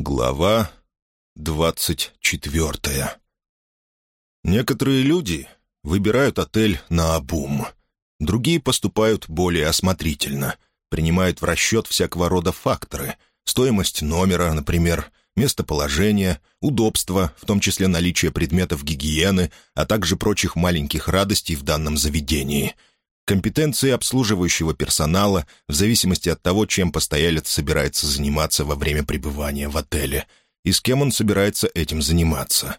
Глава двадцать четвертая Некоторые люди выбирают отель на обум. Другие поступают более осмотрительно, принимают в расчет всякого рода факторы. Стоимость номера, например, местоположение, удобство, в том числе наличие предметов гигиены, а также прочих маленьких радостей в данном заведении — компетенции обслуживающего персонала в зависимости от того, чем постоялец собирается заниматься во время пребывания в отеле и с кем он собирается этим заниматься.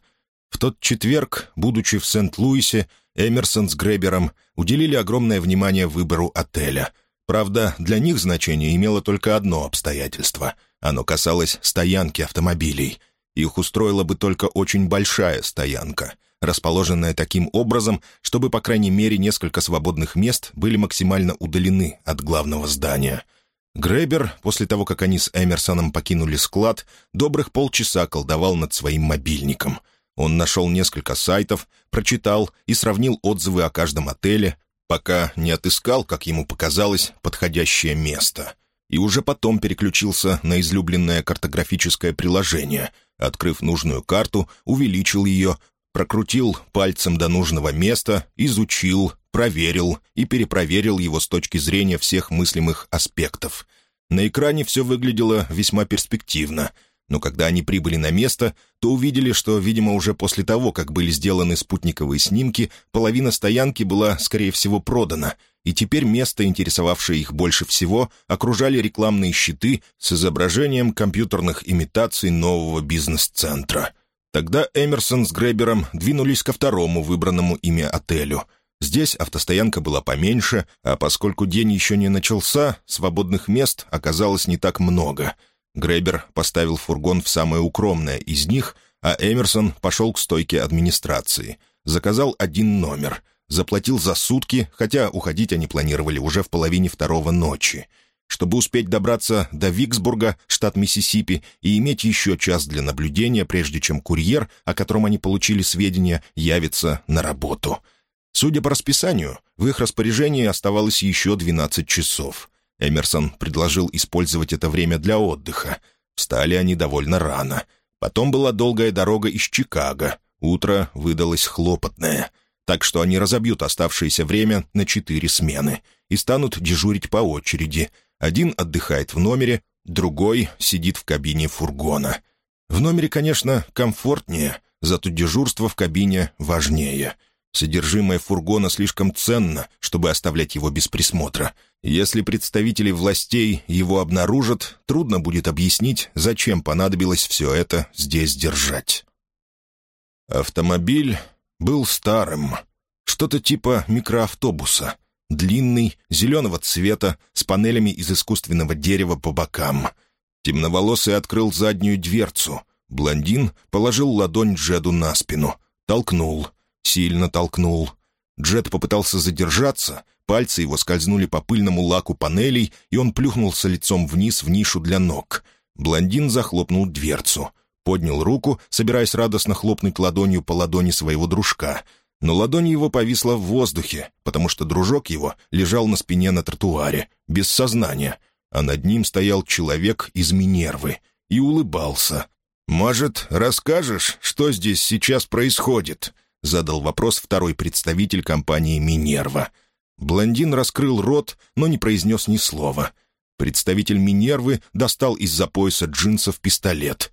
В тот четверг, будучи в Сент-Луисе, Эмерсон с Гребером уделили огромное внимание выбору отеля. Правда, для них значение имело только одно обстоятельство. Оно касалось стоянки автомобилей. Их устроила бы только очень большая стоянка — расположенная таким образом, чтобы, по крайней мере, несколько свободных мест были максимально удалены от главного здания. Гребер, после того, как они с Эмерсоном покинули склад, добрых полчаса колдовал над своим мобильником. Он нашел несколько сайтов, прочитал и сравнил отзывы о каждом отеле, пока не отыскал, как ему показалось, подходящее место. И уже потом переключился на излюбленное картографическое приложение — Открыв нужную карту, увеличил ее, прокрутил пальцем до нужного места, изучил, проверил и перепроверил его с точки зрения всех мыслимых аспектов. На экране все выглядело весьма перспективно, но когда они прибыли на место, то увидели, что, видимо, уже после того, как были сделаны спутниковые снимки, половина стоянки была, скорее всего, продана, и теперь место, интересовавшее их больше всего, окружали рекламные щиты с изображением компьютерных имитаций нового бизнес-центра — Тогда Эмерсон с Гребером двинулись ко второму выбранному ими отелю. Здесь автостоянка была поменьше, а поскольку день еще не начался, свободных мест оказалось не так много. Гребер поставил фургон в самое укромное из них, а Эмерсон пошел к стойке администрации. Заказал один номер. Заплатил за сутки, хотя уходить они планировали уже в половине второго ночи чтобы успеть добраться до Виксбурга, штат Миссисипи, и иметь еще час для наблюдения, прежде чем курьер, о котором они получили сведения, явится на работу. Судя по расписанию, в их распоряжении оставалось еще 12 часов. Эмерсон предложил использовать это время для отдыха. Встали они довольно рано. Потом была долгая дорога из Чикаго. Утро выдалось хлопотное. Так что они разобьют оставшееся время на четыре смены и станут дежурить по очереди — один отдыхает в номере, другой сидит в кабине фургона. В номере, конечно, комфортнее, зато дежурство в кабине важнее. Содержимое фургона слишком ценно, чтобы оставлять его без присмотра. Если представители властей его обнаружат, трудно будет объяснить, зачем понадобилось все это здесь держать. Автомобиль был старым, что-то типа микроавтобуса — длинный, зеленого цвета, с панелями из искусственного дерева по бокам. Темноволосый открыл заднюю дверцу. Блондин положил ладонь Джеду на спину. Толкнул. Сильно толкнул. Джед попытался задержаться, пальцы его скользнули по пыльному лаку панелей, и он плюхнулся лицом вниз в нишу для ног. Блондин захлопнул дверцу. Поднял руку, собираясь радостно хлопнуть ладонью по ладони своего дружка — но ладонь его повисла в воздухе, потому что дружок его лежал на спине на тротуаре, без сознания, а над ним стоял человек из Минервы и улыбался. «Может, расскажешь, что здесь сейчас происходит?» — задал вопрос второй представитель компании «Минерва». Блондин раскрыл рот, но не произнес ни слова. Представитель Минервы достал из-за пояса джинсов пистолет.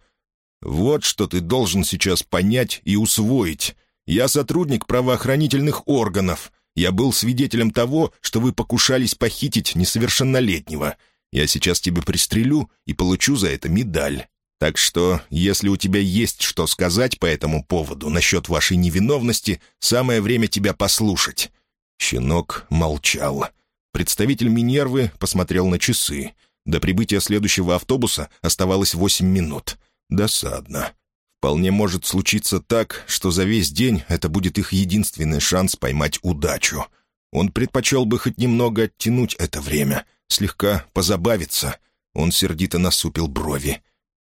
«Вот что ты должен сейчас понять и усвоить. Я сотрудник правоохранительных органов. Я был свидетелем того, что вы покушались похитить несовершеннолетнего. Я сейчас тебя пристрелю и получу за это медаль. Так что, если у тебя есть что сказать по этому поводу насчет вашей невиновности, самое время тебя послушать». Щенок молчал. Представитель Минервы посмотрел на часы. До прибытия следующего автобуса оставалось восемь минут. Досадно. Вполне может случиться так, что за весь день это будет их единственный шанс поймать удачу. Он предпочел бы хоть немного оттянуть это время, слегка позабавиться. Он сердито насупил брови.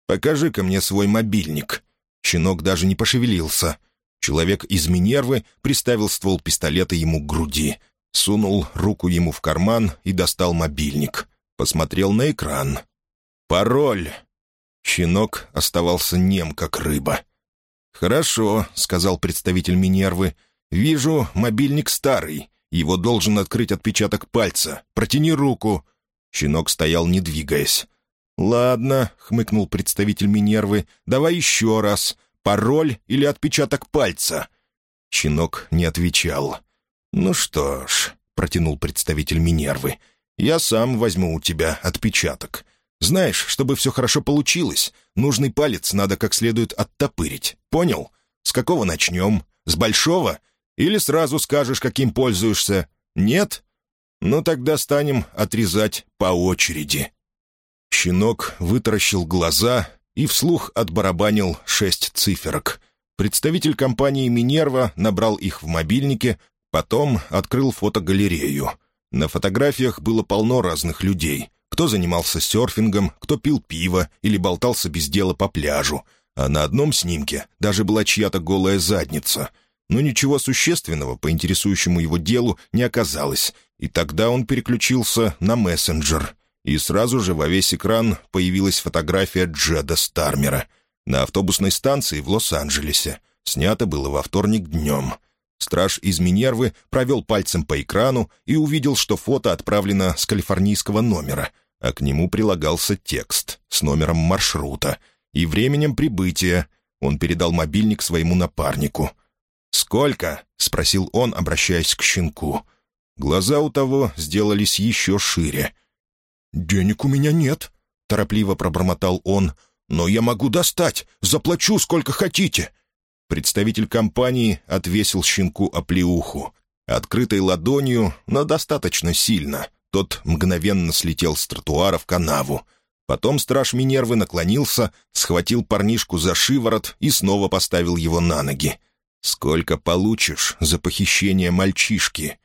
«Покажи-ка мне свой мобильник». Щенок даже не пошевелился. Человек из Минервы приставил ствол пистолета ему к груди, сунул руку ему в карман и достал мобильник. Посмотрел на экран. «Пароль!» Щенок оставался нем, как рыба. «Хорошо», — сказал представитель Минервы. «Вижу, мобильник старый. Его должен открыть отпечаток пальца. Протяни руку». Щенок стоял, не двигаясь. «Ладно», — хмыкнул представитель Минервы, — «давай еще раз. Пароль или отпечаток пальца?» Щенок не отвечал. «Ну что ж», — протянул представитель Минервы, — «я сам возьму у тебя отпечаток. Знаешь, чтобы все хорошо получилось, нужный палец надо как следует оттопырить. Понял? С какого начнем? С большого? Или сразу скажешь, каким пользуешься? Нет? Ну тогда станем отрезать по очереди». Щенок вытаращил глаза и вслух отбарабанил шесть циферок. Представитель компании «Минерва» набрал их в мобильнике, потом открыл фотогалерею. На фотографиях было полно разных людей. Кто занимался серфингом, кто пил пиво или болтался без дела по пляжу. А на одном снимке даже была чья-то голая задница. Но ничего существенного по интересующему его делу не оказалось, и тогда он переключился на мессенджер. И сразу же во весь экран появилась фотография Джеда Стармера — на автобусной станции в Лос-Анджелесе. Снято было во вторник днем. Страж из Минервы провел пальцем по экрану и увидел, что фото отправлено с калифорнийского номера, а к нему прилагался текст с номером маршрута и временем прибытия. Он передал мобильник своему напарнику. «Сколько?» — спросил он, обращаясь к щенку. Глаза у того сделались еще шире. «Денег у меня нет», — торопливо пробормотал он. «Но я могу достать. Заплачу, сколько хотите». Представитель компании отвесил щенку оплеуху. Открытой ладонью, но достаточно сильно. Тот мгновенно слетел с тротуара в канаву. Потом страж Минервы наклонился, схватил парнишку за шиворот и снова поставил его на ноги. «Сколько получишь за похищение мальчишки?»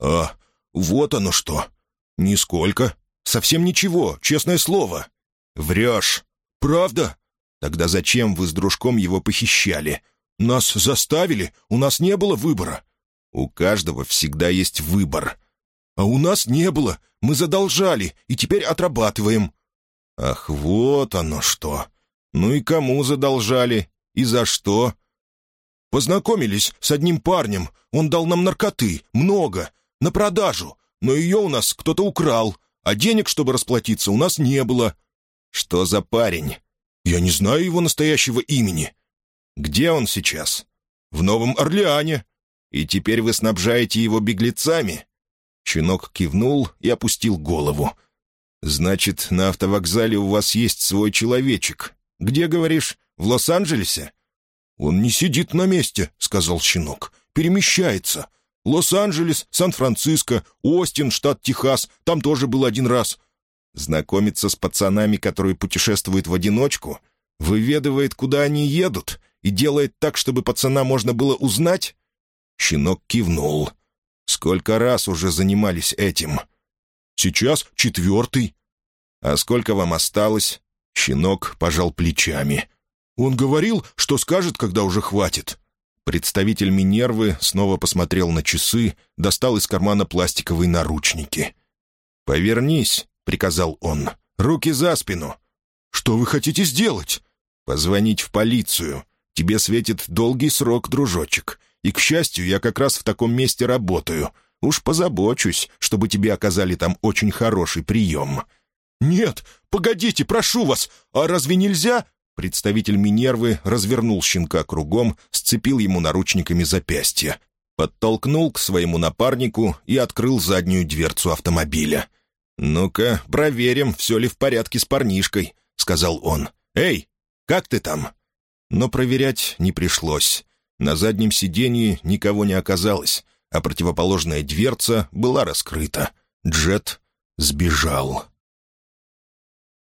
«А, вот оно что!» «Нисколько. Совсем ничего, честное слово». «Врешь. «Правда? Тогда зачем вы с дружком его похищали? Нас заставили, у нас не было выбора». «У каждого всегда есть выбор». «А у нас не было, мы задолжали и теперь отрабатываем». «Ах, вот оно что! Ну и кому задолжали? И за что?» «Познакомились с одним парнем. Он дал нам наркоты, много, на продажу. Но ее у нас кто-то украл, а денег, чтобы расплатиться, у нас не было. «Что за парень?» «Я не знаю его настоящего имени». «Где он сейчас?» «В Новом Орлеане». «И теперь вы снабжаете его беглецами?» Щенок кивнул и опустил голову. «Значит, на автовокзале у вас есть свой человечек. Где, говоришь, в Лос-Анджелесе?» «Он не сидит на месте», — сказал щенок. «Перемещается. Лос-Анджелес, Сан-Франциско, Остин, штат Техас. Там тоже был один раз. Знакомиться с пацанами, которые путешествуют в одиночку? Выведывает, куда они едут, и делает так, чтобы пацана можно было узнать? Щенок кивнул. «Сколько раз уже занимались этим?» «Сейчас четвертый». «А сколько вам осталось?» Щенок пожал плечами. «Он говорил, что скажет, когда уже хватит». Представитель Минервы снова посмотрел на часы, достал из кармана пластиковые наручники. «Повернись», — приказал он. «Руки за спину!» «Что вы хотите сделать?» «Позвонить в полицию. Тебе светит долгий срок, дружочек. И, к счастью, я как раз в таком месте работаю. Уж позабочусь, чтобы тебе оказали там очень хороший прием». «Нет, погодите, прошу вас, а разве нельзя?» Представитель Минервы развернул щенка кругом, сцепил ему наручниками запястья, подтолкнул к своему напарнику и открыл заднюю дверцу автомобиля. «Ну-ка, проверим, все ли в порядке с парнишкой», — сказал он. «Эй, как ты там?» Но проверять не пришлось. На заднем сиденье никого не оказалось, а противоположная дверца была раскрыта. Джет сбежал.